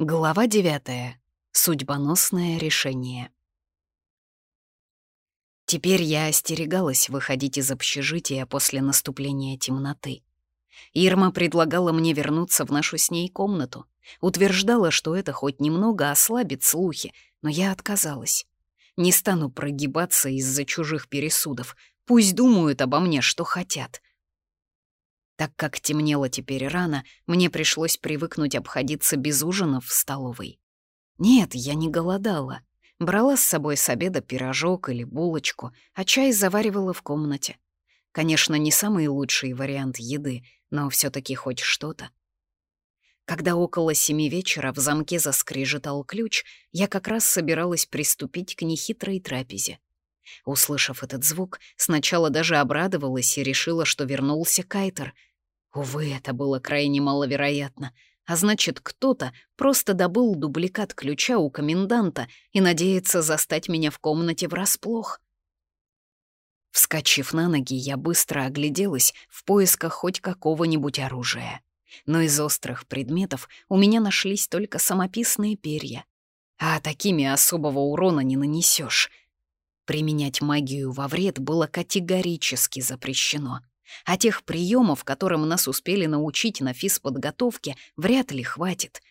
Глава девятая. Судьбоносное решение. Теперь я остерегалась выходить из общежития после наступления темноты. Ирма предлагала мне вернуться в нашу с ней комнату. Утверждала, что это хоть немного ослабит слухи, но я отказалась. Не стану прогибаться из-за чужих пересудов. Пусть думают обо мне, что хотят. Так как темнело теперь рано, мне пришлось привыкнуть обходиться без ужинов в столовой. Нет, я не голодала. Брала с собой с обеда пирожок или булочку, а чай заваривала в комнате. Конечно, не самый лучший вариант еды, но все таки хоть что-то. Когда около семи вечера в замке заскрежетал ключ, я как раз собиралась приступить к нехитрой трапезе. Услышав этот звук, сначала даже обрадовалась и решила, что вернулся Кайтер — Увы, это было крайне маловероятно. А значит, кто-то просто добыл дубликат ключа у коменданта и надеется застать меня в комнате врасплох. Вскочив на ноги, я быстро огляделась в поисках хоть какого-нибудь оружия. Но из острых предметов у меня нашлись только самописные перья. А такими особого урона не нанесешь. Применять магию во вред было категорически запрещено. А тех приемов, которым нас успели научить на физподготовке, вряд ли хватит.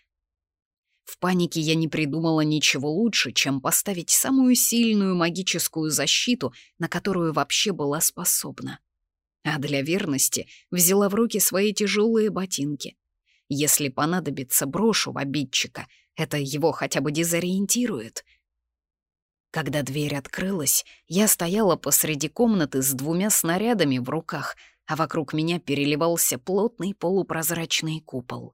В панике я не придумала ничего лучше, чем поставить самую сильную магическую защиту, на которую вообще была способна. А для верности взяла в руки свои тяжелые ботинки. Если понадобится брошу в обидчика, это его хотя бы дезориентирует — когда дверь открылась, я стояла посреди комнаты с двумя снарядами в руках, а вокруг меня переливался плотный полупрозрачный купол.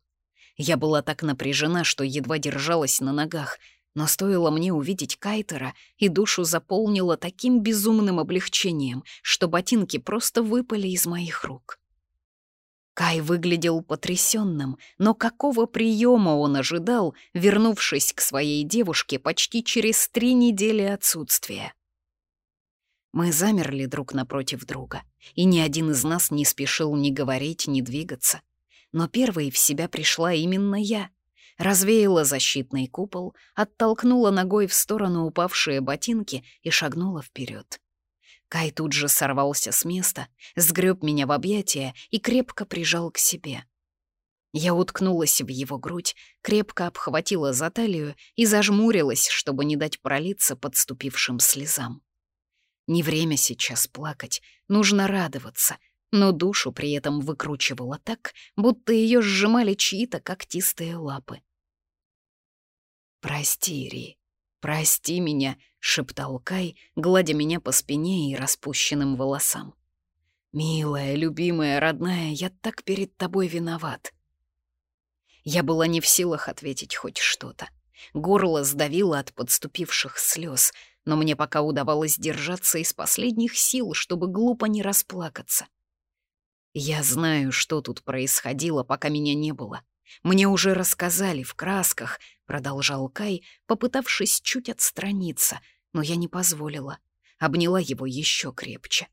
Я была так напряжена, что едва держалась на ногах, но стоило мне увидеть Кайтера, и душу заполнило таким безумным облегчением, что ботинки просто выпали из моих рук. Кай выглядел потрясенным, но какого приема он ожидал, вернувшись к своей девушке почти через три недели отсутствия? Мы замерли друг напротив друга, и ни один из нас не спешил ни говорить, ни двигаться. Но первой в себя пришла именно я. Развеяла защитный купол, оттолкнула ногой в сторону упавшие ботинки и шагнула вперед. Кай тут же сорвался с места, сгреб меня в объятия и крепко прижал к себе. Я уткнулась в его грудь, крепко обхватила за талию и зажмурилась, чтобы не дать пролиться подступившим слезам. Не время сейчас плакать, нужно радоваться, но душу при этом выкручивала так, будто ее сжимали чьи-то когтистые лапы. «Прости, Ри, прости меня», шептал Кай, гладя меня по спине и распущенным волосам. «Милая, любимая, родная, я так перед тобой виноват». Я была не в силах ответить хоть что-то. Горло сдавило от подступивших слез, но мне пока удавалось держаться из последних сил, чтобы глупо не расплакаться. Я знаю, что тут происходило, пока меня не было. Мне уже рассказали в красках, продолжал Кай, попытавшись чуть отстраниться, но я не позволила. Обняла его еще крепче.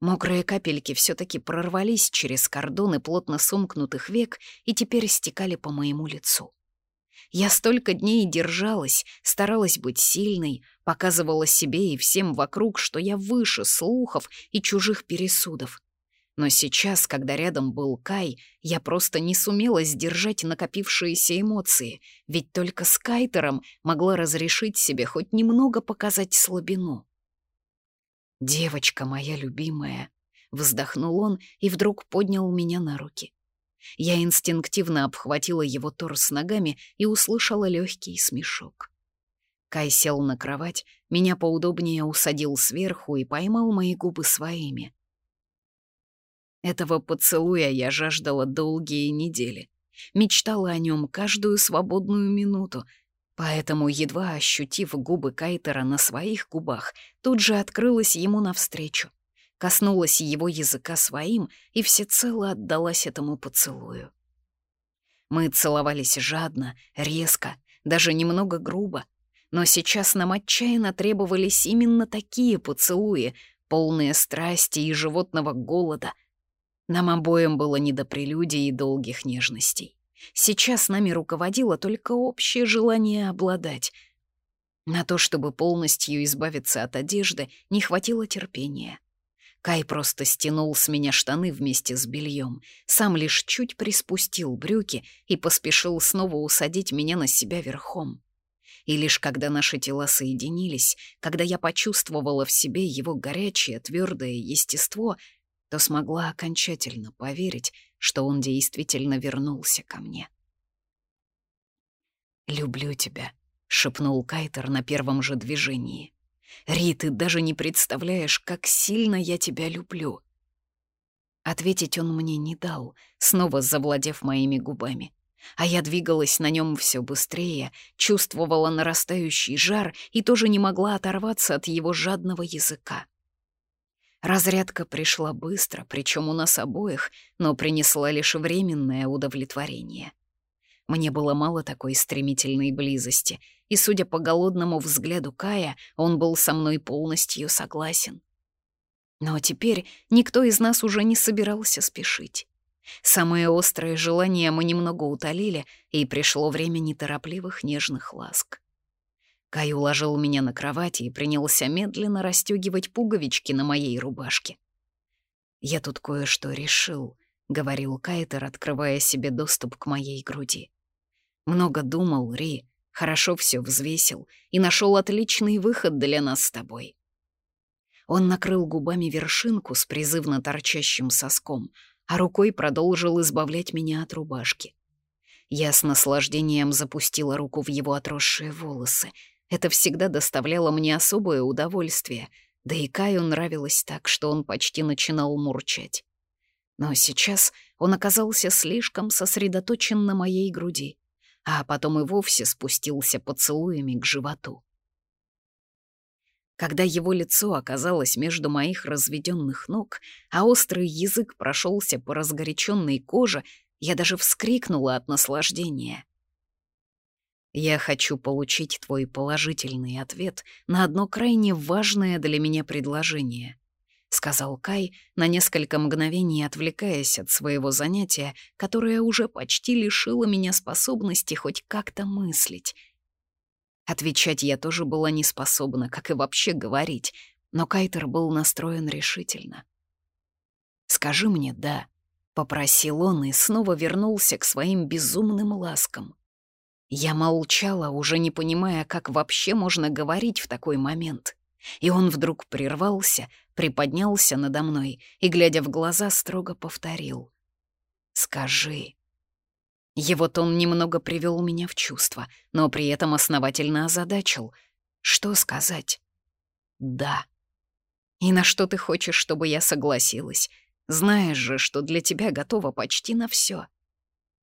Мокрые капельки все таки прорвались через кордоны плотно сомкнутых век и теперь стекали по моему лицу. Я столько дней держалась, старалась быть сильной, показывала себе и всем вокруг, что я выше слухов и чужих пересудов. Но сейчас, когда рядом был Кай, я просто не сумела сдержать накопившиеся эмоции, ведь только с Кайтером могла разрешить себе хоть немного показать слабину. «Девочка моя любимая», — вздохнул он и вдруг поднял меня на руки. Я инстинктивно обхватила его торс ногами и услышала легкий смешок. Кай сел на кровать, меня поудобнее усадил сверху и поймал мои губы своими. Этого поцелуя я жаждала долгие недели. Мечтала о нем каждую свободную минуту, поэтому, едва ощутив губы Кайтера на своих губах, тут же открылась ему навстречу, коснулась его языка своим и всецело отдалась этому поцелую. Мы целовались жадно, резко, даже немного грубо, но сейчас нам отчаянно требовались именно такие поцелуи, полные страсти и животного голода — нам обоим было не до прелюдий и долгих нежностей. Сейчас нами руководило только общее желание обладать. На то, чтобы полностью избавиться от одежды, не хватило терпения. Кай просто стянул с меня штаны вместе с бельем, сам лишь чуть приспустил брюки и поспешил снова усадить меня на себя верхом. И лишь когда наши тела соединились, когда я почувствовала в себе его горячее, твердое естество, то смогла окончательно поверить, что он действительно вернулся ко мне. «Люблю тебя», — шепнул Кайтер на первом же движении. «Ри, ты даже не представляешь, как сильно я тебя люблю». Ответить он мне не дал, снова завладев моими губами. А я двигалась на нем все быстрее, чувствовала нарастающий жар и тоже не могла оторваться от его жадного языка. Разрядка пришла быстро, причем у нас обоих, но принесла лишь временное удовлетворение. Мне было мало такой стремительной близости, и, судя по голодному взгляду Кая, он был со мной полностью согласен. Но теперь никто из нас уже не собирался спешить. Самое острое желание мы немного утолили, и пришло время неторопливых нежных ласк. Кай уложил меня на кровати и принялся медленно расстегивать пуговички на моей рубашке. «Я тут кое-что решил», — говорил Кайтер, открывая себе доступ к моей груди. «Много думал, Ри, хорошо все взвесил и нашел отличный выход для нас с тобой». Он накрыл губами вершинку с призывно торчащим соском, а рукой продолжил избавлять меня от рубашки. Я с наслаждением запустила руку в его отросшие волосы. Это всегда доставляло мне особое удовольствие, да и Каю нравилось так, что он почти начинал мурчать. Но сейчас он оказался слишком сосредоточен на моей груди, а потом и вовсе спустился поцелуями к животу. Когда его лицо оказалось между моих разведенных ног, а острый язык прошелся по разгоряченной коже, я даже вскрикнула от наслаждения. «Я хочу получить твой положительный ответ на одно крайне важное для меня предложение», — сказал Кай, на несколько мгновений отвлекаясь от своего занятия, которое уже почти лишило меня способности хоть как-то мыслить — Отвечать я тоже была не способна, как и вообще говорить, но Кайтер был настроен решительно. «Скажи мне «да», — попросил он и снова вернулся к своим безумным ласкам. Я молчала, уже не понимая, как вообще можно говорить в такой момент. И он вдруг прервался, приподнялся надо мной и, глядя в глаза, строго повторил. «Скажи». Его тон немного привел меня в чувство, но при этом основательно озадачил. Что сказать? «Да». «И на что ты хочешь, чтобы я согласилась? Знаешь же, что для тебя готова почти на все.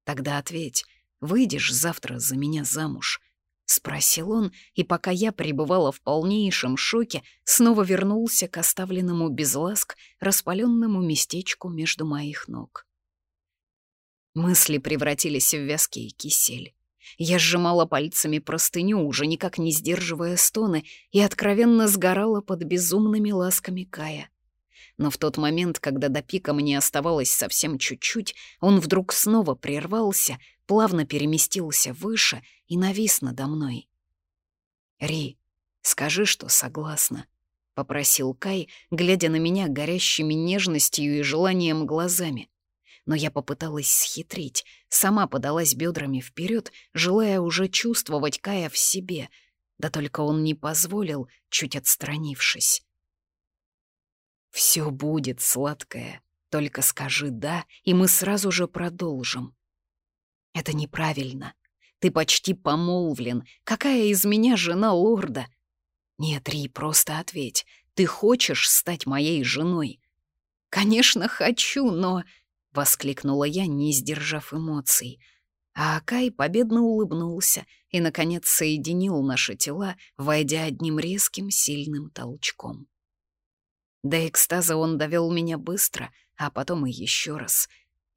Тогда ответь, выйдешь завтра за меня замуж?» — спросил он, и пока я пребывала в полнейшем шоке, снова вернулся к оставленному без ласк распаленному местечку между моих ног. Мысли превратились в вязкий кисель. Я сжимала пальцами простыню, уже никак не сдерживая стоны, и откровенно сгорала под безумными ласками Кая. Но в тот момент, когда до пика мне оставалось совсем чуть-чуть, он вдруг снова прервался, плавно переместился выше и навис надо мной. «Ри, скажи, что согласна», — попросил Кай, глядя на меня горящими нежностью и желанием глазами но я попыталась схитрить, сама подалась бедрами вперед, желая уже чувствовать Кая в себе, да только он не позволил, чуть отстранившись. «Все будет, сладкое, только скажи «да», и мы сразу же продолжим». «Это неправильно. Ты почти помолвлен. Какая из меня жена лорда?» «Нет, Ри, просто ответь. Ты хочешь стать моей женой?» «Конечно, хочу, но...» — воскликнула я, не сдержав эмоций. А Акай победно улыбнулся и, наконец, соединил наши тела, войдя одним резким, сильным толчком. До экстаза он довел меня быстро, а потом и еще раз,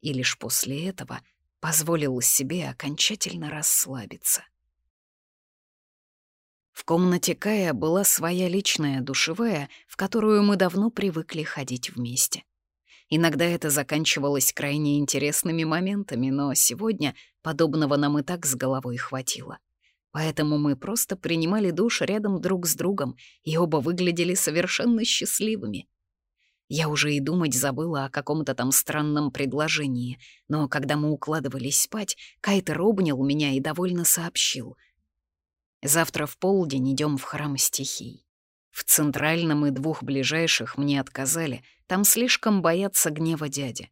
и лишь после этого позволил себе окончательно расслабиться. В комнате Кая была своя личная душевая, в которую мы давно привыкли ходить вместе. Иногда это заканчивалось крайне интересными моментами, но сегодня подобного нам и так с головой хватило. Поэтому мы просто принимали душ рядом друг с другом, и оба выглядели совершенно счастливыми. Я уже и думать забыла о каком-то там странном предложении, но когда мы укладывались спать, Кайтер обнял меня и довольно сообщил. «Завтра в полдень идем в храм стихий. В центральном и двух ближайших мне отказали, там слишком боятся гнева дяди.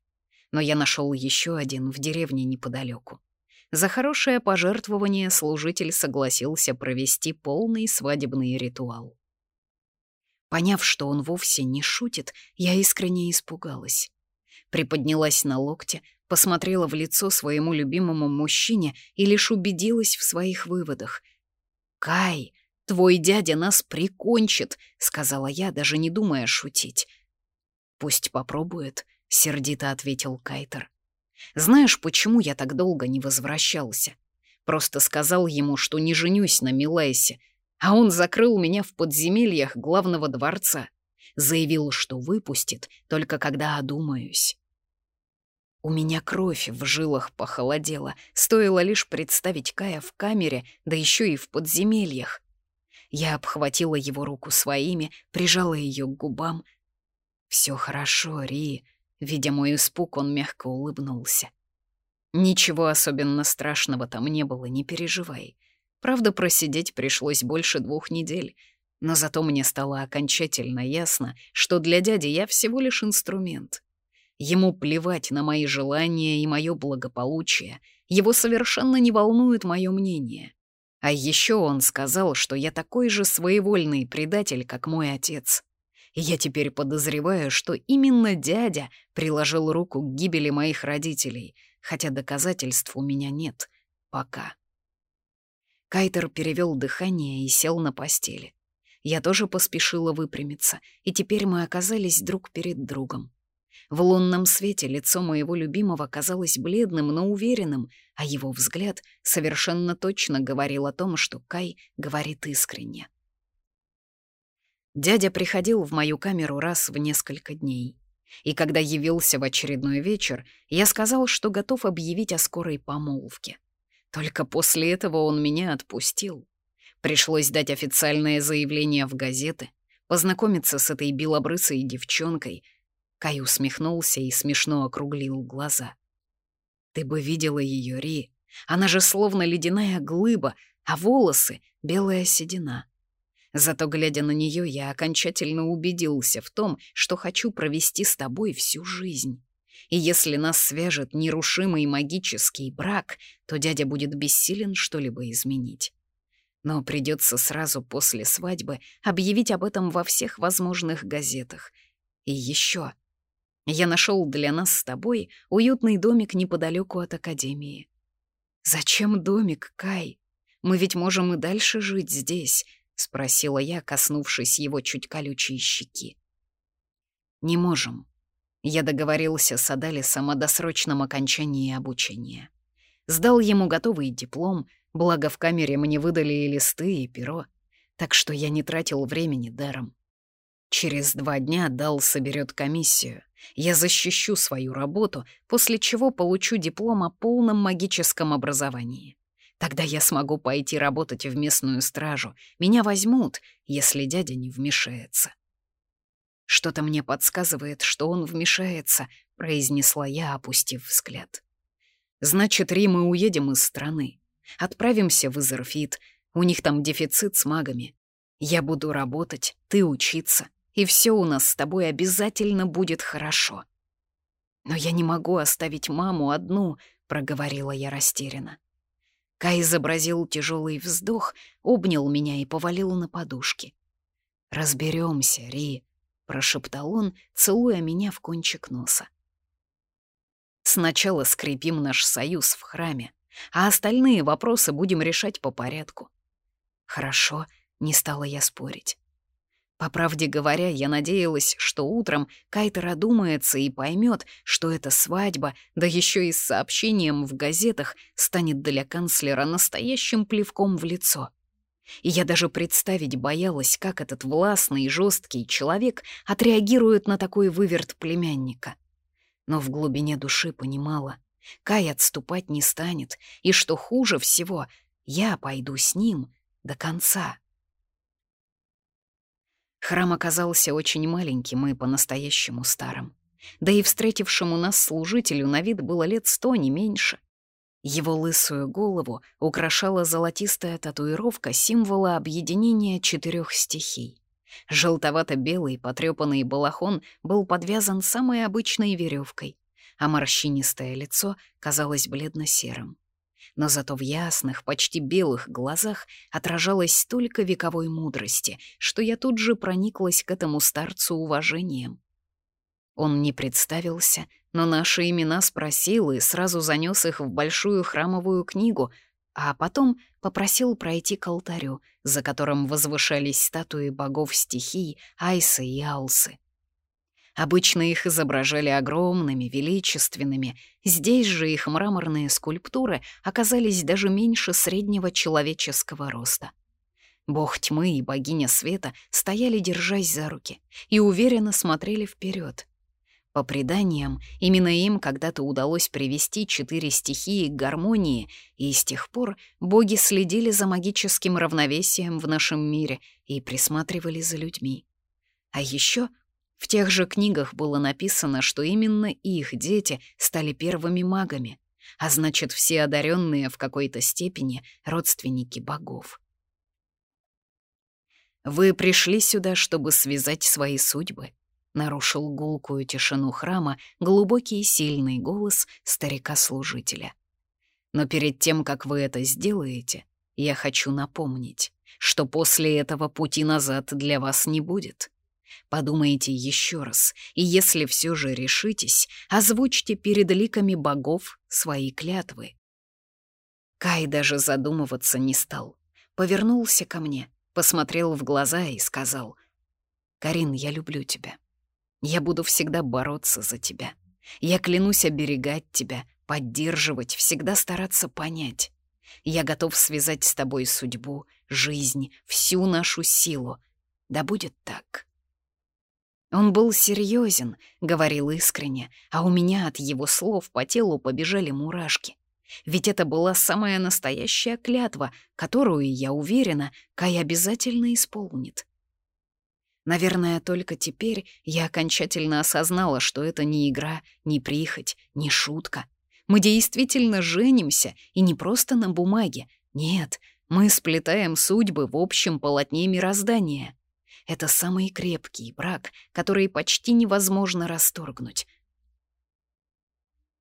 Но я нашел еще один в деревне неподалеку. За хорошее пожертвование служитель согласился провести полный свадебный ритуал. Поняв, что он вовсе не шутит, я искренне испугалась. Приподнялась на локте, посмотрела в лицо своему любимому мужчине и лишь убедилась в своих выводах. «Кай, твой дядя нас прикончит», — сказала я, даже не думая шутить. «Пусть попробует», — сердито ответил Кайтер. «Знаешь, почему я так долго не возвращался? Просто сказал ему, что не женюсь на Милайсе, а он закрыл меня в подземельях главного дворца. Заявил, что выпустит, только когда одумаюсь. У меня кровь в жилах похолодела, стоило лишь представить Кая в камере, да еще и в подземельях. Я обхватила его руку своими, прижала ее к губам. Все хорошо, Ри», Видя мой испуг, он мягко улыбнулся. «Ничего особенно страшного там не было, не переживай. Правда, просидеть пришлось больше двух недель, но зато мне стало окончательно ясно, что для дяди я всего лишь инструмент. Ему плевать на мои желания и мое благополучие, его совершенно не волнует мое мнение. А еще он сказал, что я такой же своевольный предатель, как мой отец. И я теперь подозреваю, что именно дядя приложил руку к гибели моих родителей, хотя доказательств у меня нет. Пока. Кайтер перевел дыхание и сел на постели. Я тоже поспешила выпрямиться, и теперь мы оказались друг перед другом. В лунном свете лицо моего любимого казалось бледным, но уверенным, а его взгляд совершенно точно говорил о том, что Кай говорит искренне. Дядя приходил в мою камеру раз в несколько дней. И когда явился в очередной вечер, я сказал, что готов объявить о скорой помолвке. Только после этого он меня отпустил. Пришлось дать официальное заявление в газеты, познакомиться с этой белобрысой девчонкой. Кай усмехнулся и смешно округлил глаза. «Ты бы видела ее, Ри. Она же словно ледяная глыба, а волосы — белая седина. Зато, глядя на нее, я окончательно убедился в том, что хочу провести с тобой всю жизнь. И если нас свяжет нерушимый магический брак, то дядя будет бессилен что-либо изменить. Но придется сразу после свадьбы объявить об этом во всех возможных газетах. И еще. Я нашел для нас с тобой уютный домик неподалеку от Академии. Зачем домик, Кай? Мы ведь можем и дальше жить здесь, спросила я, коснувшись его чуть колючей щеки. Не можем, я договорился с Адалисом о досрочном окончании обучения. Сдал ему готовый диплом, благо в камере мне выдали и листы, и перо, так что я не тратил времени даром. Через два дня Дал соберет комиссию. Я защищу свою работу, после чего получу диплом о полном магическом образовании. Тогда я смогу пойти работать в местную стражу. Меня возьмут, если дядя не вмешается. «Что-то мне подсказывает, что он вмешается», — произнесла я, опустив взгляд. «Значит, Ри, мы уедем из страны. Отправимся в Изерфит. У них там дефицит с магами. Я буду работать, ты учиться, и все у нас с тобой обязательно будет хорошо». «Но я не могу оставить маму одну», — проговорила я растерянно. Кай изобразил тяжелый вздох, обнял меня и повалил на подушки. Разберемся, Ри прошептал он, целуя меня в кончик носа. Сначала скрепим наш союз в храме, а остальные вопросы будем решать по порядку. Хорошо, не стала я спорить. По правде говоря, я надеялась, что утром Кайтер одумается и поймет, что эта свадьба, да еще и с сообщением в газетах, станет для канцлера настоящим плевком в лицо — и я даже представить боялась, как этот властный и жесткий человек отреагирует на такой выверт племянника. Но в глубине души понимала, Кай отступать не станет, и что хуже всего, я пойду с ним до конца. Храм оказался очень маленьким и по-настоящему старым. Да и встретившему нас служителю на вид было лет сто, не меньше. Его лысую голову украшала золотистая татуировка символа объединения четырех стихий. Желтовато-белый потрепанный балахон был подвязан самой обычной веревкой, а морщинистое лицо казалось бледно-серым. Но зато в ясных, почти белых глазах отражалось столько вековой мудрости, что я тут же прониклась к этому старцу уважением. Он не представился, но наши имена спросил и сразу занес их в большую храмовую книгу, а потом попросил пройти к алтарю, за которым возвышались статуи богов стихий Айсы и Алсы. Обычно их изображали огромными, величественными, здесь же их мраморные скульптуры оказались даже меньше среднего человеческого роста. Бог тьмы и богиня света стояли, держась за руки, и уверенно смотрели вперед. По преданиям, именно им когда-то удалось привести четыре стихии к гармонии, и с тех пор боги следили за магическим равновесием в нашем мире и присматривали за людьми. А еще в тех же книгах было написано, что именно их дети стали первыми магами, а значит, все одаренные в какой-то степени родственники богов. Вы пришли сюда, чтобы связать свои судьбы, Нарушил гулкую тишину храма глубокий и сильный голос старика-служителя. Но перед тем, как вы это сделаете, я хочу напомнить, что после этого пути назад для вас не будет. Подумайте еще раз, и если все же решитесь, озвучьте перед ликами богов свои клятвы. Кай даже задумываться не стал. Повернулся ко мне, посмотрел в глаза и сказал, «Карин, я люблю тебя. Я буду всегда бороться за тебя. Я клянусь оберегать тебя, поддерживать, всегда стараться понять. Я готов связать с тобой судьбу, жизнь, всю нашу силу. Да будет так. Он был серьезен, говорил искренне, а у меня от его слов по телу побежали мурашки. Ведь это была самая настоящая клятва, которую, я уверена, Кай обязательно исполнит. Наверное, только теперь я окончательно осознала, что это не игра, не прихоть, не шутка. Мы действительно женимся, и не просто на бумаге. Нет, мы сплетаем судьбы в общем полотне мироздания. Это самый крепкий брак, который почти невозможно расторгнуть.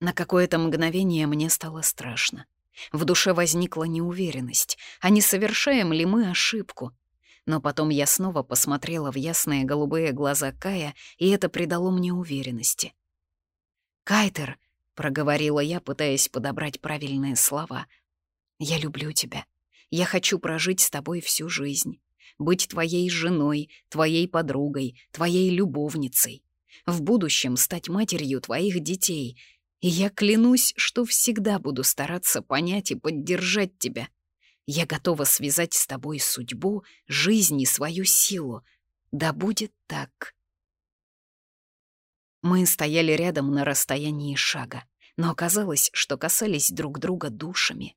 На какое-то мгновение мне стало страшно. В душе возникла неуверенность, а не совершаем ли мы ошибку — но потом я снова посмотрела в ясные голубые глаза Кая, и это придало мне уверенности. «Кайтер», — проговорила я, пытаясь подобрать правильные слова, — «я люблю тебя. Я хочу прожить с тобой всю жизнь, быть твоей женой, твоей подругой, твоей любовницей, в будущем стать матерью твоих детей, и я клянусь, что всегда буду стараться понять и поддержать тебя». Я готова связать с тобой судьбу, жизнь и свою силу. Да будет так. Мы стояли рядом на расстоянии шага, но оказалось, что касались друг друга душами.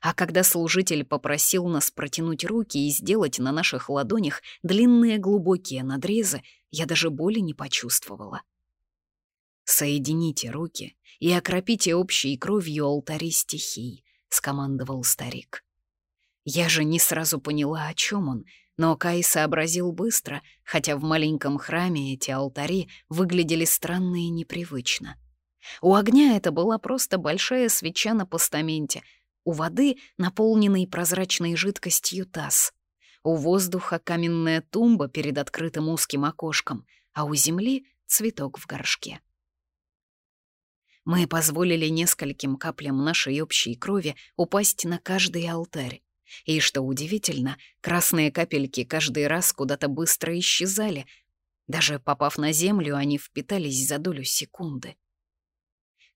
А когда служитель попросил нас протянуть руки и сделать на наших ладонях длинные глубокие надрезы, я даже боли не почувствовала. «Соедините руки и окропите общей кровью алтари стихий», — скомандовал старик. Я же не сразу поняла, о чем он, но Кай сообразил быстро, хотя в маленьком храме эти алтари выглядели странно и непривычно. У огня это была просто большая свеча на постаменте, у воды наполненный прозрачной жидкостью таз, у воздуха каменная тумба перед открытым узким окошком, а у земли — цветок в горшке. Мы позволили нескольким каплям нашей общей крови упасть на каждый алтарь, и, что удивительно, красные капельки каждый раз куда-то быстро исчезали. Даже попав на землю, они впитались за долю секунды.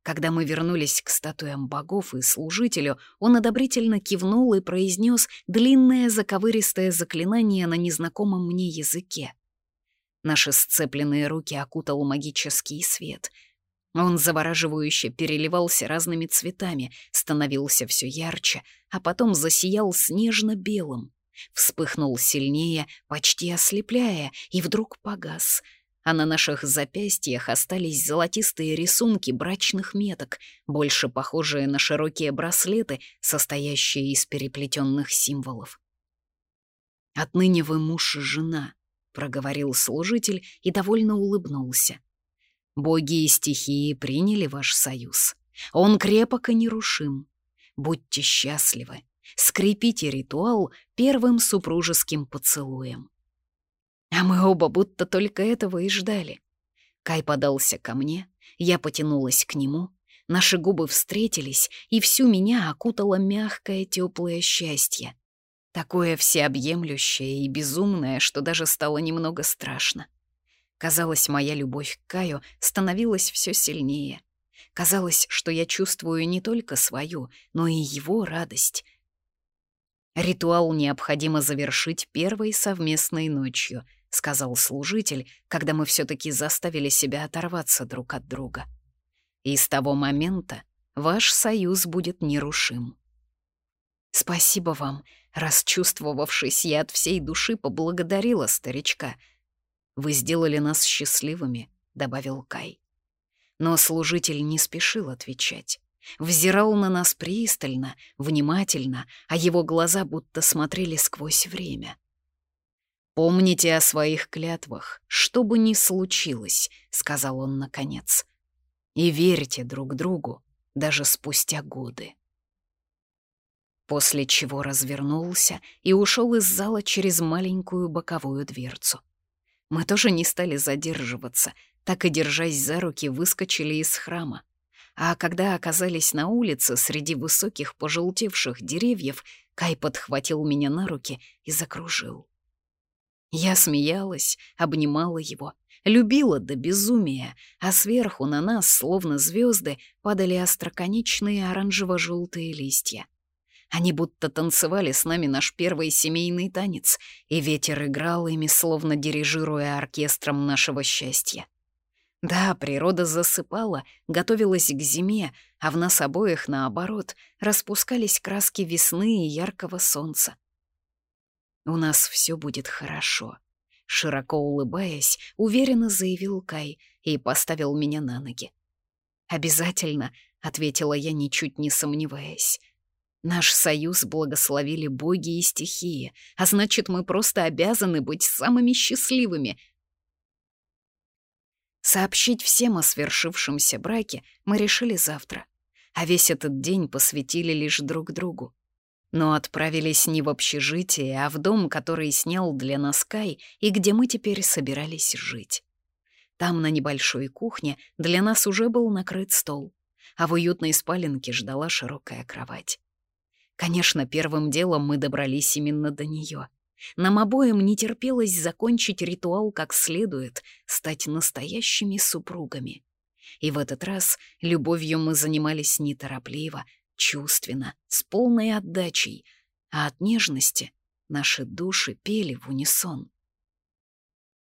Когда мы вернулись к статуям богов и служителю, он одобрительно кивнул и произнес длинное заковыристое заклинание на незнакомом мне языке. Наши сцепленные руки окутал магический свет. Он завораживающе переливался разными цветами, становился все ярче, а потом засиял снежно-белым. Вспыхнул сильнее, почти ослепляя, и вдруг погас. А на наших запястьях остались золотистые рисунки брачных меток, больше похожие на широкие браслеты, состоящие из переплетенных символов. «Отныне вы муж и жена», — проговорил служитель и довольно улыбнулся. «Боги и стихии приняли ваш союз. Он крепок и нерушим. Будьте счастливы, скрепите ритуал первым супружеским поцелуем». А мы оба будто только этого и ждали. Кай подался ко мне, я потянулась к нему, наши губы встретились, и всю меня окутало мягкое теплое счастье. Такое всеобъемлющее и безумное, что даже стало немного страшно. Казалось, моя любовь к Каю становилась все сильнее. Казалось, что я чувствую не только свою, но и его радость. «Ритуал необходимо завершить первой совместной ночью», — сказал служитель, когда мы все таки заставили себя оторваться друг от друга. «И с того момента ваш союз будет нерушим». «Спасибо вам», Расчувствовавшись, я от всей души поблагодарила старичка. «Вы сделали нас счастливыми», — добавил Кай. Но служитель не спешил отвечать. Взирал на нас пристально, внимательно, а его глаза будто смотрели сквозь время. «Помните о своих клятвах, что бы ни случилось», — сказал он наконец. «И верьте друг другу, даже спустя годы» после чего развернулся и ушел из зала через маленькую боковую дверцу. Мы тоже не стали задерживаться, так и, держась за руки, выскочили из храма. А когда оказались на улице среди высоких пожелтевших деревьев, Кай подхватил меня на руки и закружил. Я смеялась, обнимала его, любила до безумия, а сверху на нас, словно звезды, падали остроконечные оранжево-желтые листья. Они будто танцевали с нами наш первый семейный танец, и ветер играл ими, словно дирижируя оркестром нашего счастья. Да, природа засыпала, готовилась к зиме, а в нас обоих, наоборот, распускались краски весны и яркого солнца. «У нас все будет хорошо», — широко улыбаясь, уверенно заявил Кай и поставил меня на ноги. «Обязательно», — ответила я, ничуть не сомневаясь. Наш союз благословили боги и стихии, а значит, мы просто обязаны быть самыми счастливыми. Сообщить всем о свершившемся браке мы решили завтра, а весь этот день посвятили лишь друг другу. Но отправились не в общежитие, а в дом, который снял для нас Кай и где мы теперь собирались жить. Там, на небольшой кухне, для нас уже был накрыт стол, а в уютной спаленке ждала широкая кровать. Конечно, первым делом мы добрались именно до нее. Нам обоим не терпелось закончить ритуал как следует, стать настоящими супругами. И в этот раз любовью мы занимались неторопливо, чувственно, с полной отдачей, а от нежности наши души пели в унисон.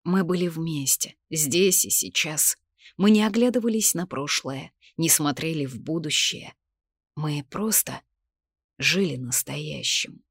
Мы были вместе, здесь и сейчас. Мы не оглядывались на прошлое, не смотрели в будущее. Мы просто жили настоящим.